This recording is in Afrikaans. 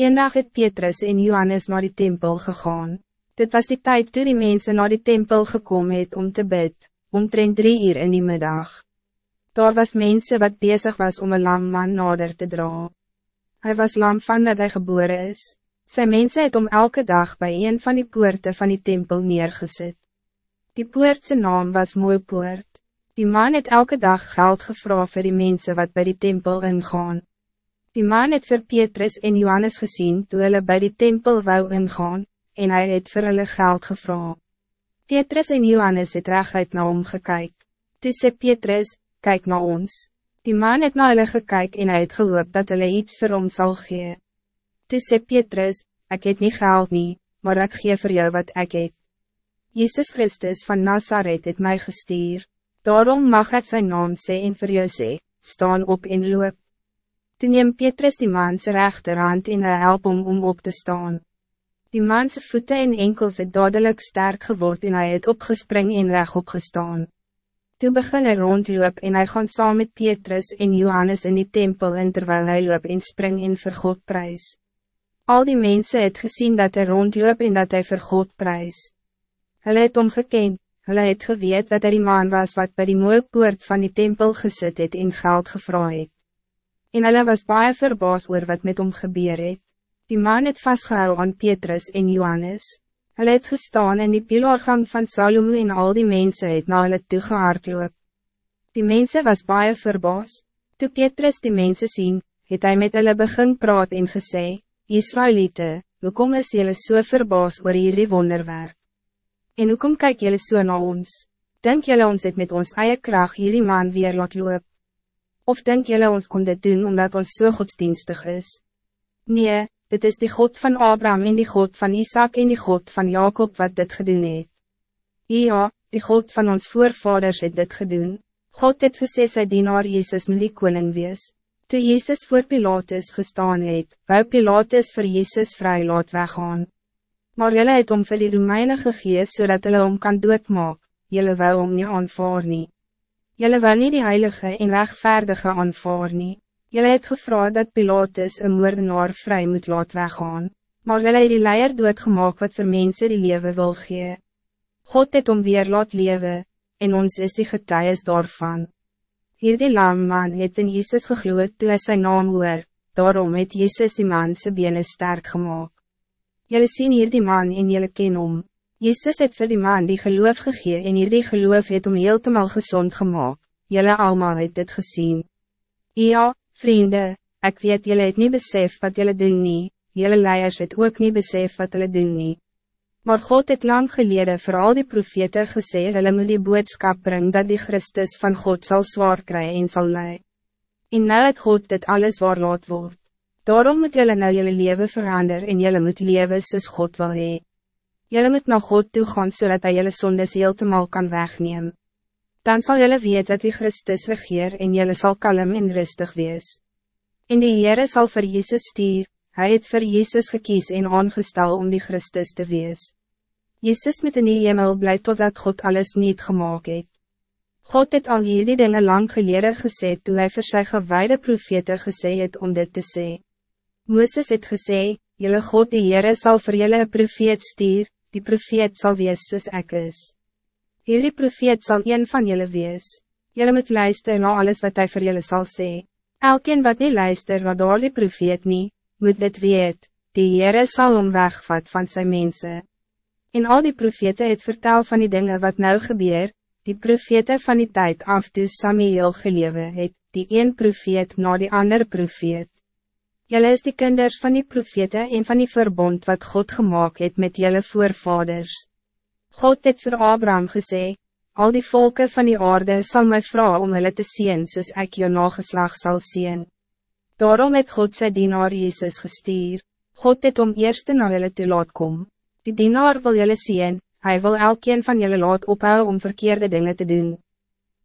Eendag het Petrus en Johannes naar die tempel gegaan. Dit was die tijd toen die mensen naar die tempel gekomen het om te bid, omtrent drie uur in die middag. Daar was mensen wat bezig was om een lam man nader te dra. Hij was lam van dat hij geboren is. Zijn mensen het om elke dag bij een van die poorten van die tempel neergezet. Die poortse naam was Mooi Poort. Die man het elke dag geld gevraagd voor die mensen wat bij die tempel ingaan. Die man het vir Petrus en Johannes gezien toe hulle by die tempel wou ingaan, en hij het vir hulle geld gevra. Petrus en Johannes het reguit na hom gekyk. Toe sê Petrus, kyk na ons. Die man het na hulle gekyk en hy het gehoop dat hulle iets vir hom sal gee. Toe sê Petrus, ek het nie geld nie, maar ik gee vir jou wat ik het. Jezus Christus van Nazareth het mij gestuur. Daarom mag ik zijn naam sê en vir jou sê, staan op en loop. Toen neem Petrus die man zijn rechterhand in hy help om om op te staan. Die man zijn voeten en enkels het dadelijk sterk geword en hij het opgespring en reg opgestaan. Toen begin hy rondloop en hij gaan saam met Petrus en Johannes in die tempel en terwijl hij loop en spring en vir God prijs. Al die mensen het gezien dat hij rondloop en dat hij vir God prijs. Hulle het omgekend, hulle het geweet dat hij die man was wat bij die mooie poort van die tempel gezet het en geld gevraagd het en hulle was baie verbaas oor wat met hom gebeur het. Die man het vastgehou aan Petrus en Johannes. Hulle het gestaan in die pilaargang van Salomo en al die mensen het na hulle toegehaardloop. Die mensen was baie verbaas. Toe Petrus die mensen zien, het hij met hulle begin praat en gesê, Israëlieten, hoekom is julle so verbaas oor hierdie wonderwerk? En hoekom kyk julle so na ons? Denk julle ons het met ons eie kracht hierdie man weer laat loop? Of denk jullie ons kon dit doen omdat ons zo so godsdienstig is? Nee, dit is die God van Abraham en die God van Isaac en die God van Jacob wat dit gedoen het. Ja, die God van ons voorvaders het dit gedoen. God het gesê sy dienaar Jezus moet die koning wees. Toe Jezus voor Pilatus gestaan het, wou Pilatus voor Jezus vrij laat weggaan. Maar jullie het om vir die Romeine gegees so hulle om kan doodmaak, jullie wou om nie aanvaar nie. Jelle wil niet die heilige en rechtvaardige aanvaar nie. Jelle het gevra dat Pilatus een moordenaar vrij moet laat weggaan, maar jelle het die leier doodgemaak wat voor mensen die leven wil gee. God het om weer laat leven, en ons is die getuies daarvan. Hier die man het in Jezus gegloed toe hy sy naam hoor, daarom het Jezus die man sy bene sterk gemaakt. Jelle sien hier die man en jelle ken om. Jezus het vir die man die geloof gegee en hierdie geloof het om heeltemal gezond gemaakt. Jullie allemaal het dit gezien. Ja, vrienden, ik weet jullie het niet besef wat jullie doen nie, jullie leiders het ook niet besef wat jullie doen nie. Maar God het lang geleden voor al die profete gesê, hulle moet die boodskap bring dat die Christus van God zal zwaar krijgen en zal lei. En nou het God dit alles waar laat word. Daarom moet jullie nou jullie leven veranderen en jullie moet leven soos God wil hee. Jullie moet naar God toe gaan zodat hij jullie zondes heeltemal kan wegnemen. Dan zal jullie weten dat die Christus regeer en jullie zal kalm en rustig wees. En die Heere sal vir Jezus stier, hij het vir Jezus gekies en aangestel om die Christus te wees. Jezus met in die hemel bly totdat God alles niet gemaakt het. God het al hierdie dinge lang gelede gesê toe hy vir sy gewaarde profete gesê het om dit te sê. Mooses het gesê, Jylle God die Heere sal vir jylle een profeet stuur, die profeet zal wees soos ek is. Hierdie profeet zal een van jullie wees. Jullie moet luisteren naar alles wat hij voor jullie zal zeggen. Elkeen wat niet luister wat door die profeet niet, moet dit weet, die Heere sal om wegvat van zijn mensen. In al die profete het vertel van die dingen wat nou gebeur, die profete van die tijd af toe Samuel gelewe het, die een profeet na die ander profeet. Jelle is die kinders van die profete en van die verbond wat God gemaakt het met jelle voorvaders. God het voor Abraham gesê, al die volken van die aarde zal mij vragen om hulle te zien soos ek jou nageslag zal zien. Daarom het God sy dienaar Jezus gestuur. God het om eerste naar hulle te laat kom. Die dienaar wil julle zien, hij wil elkeen van julle laat ophou om verkeerde dingen te doen.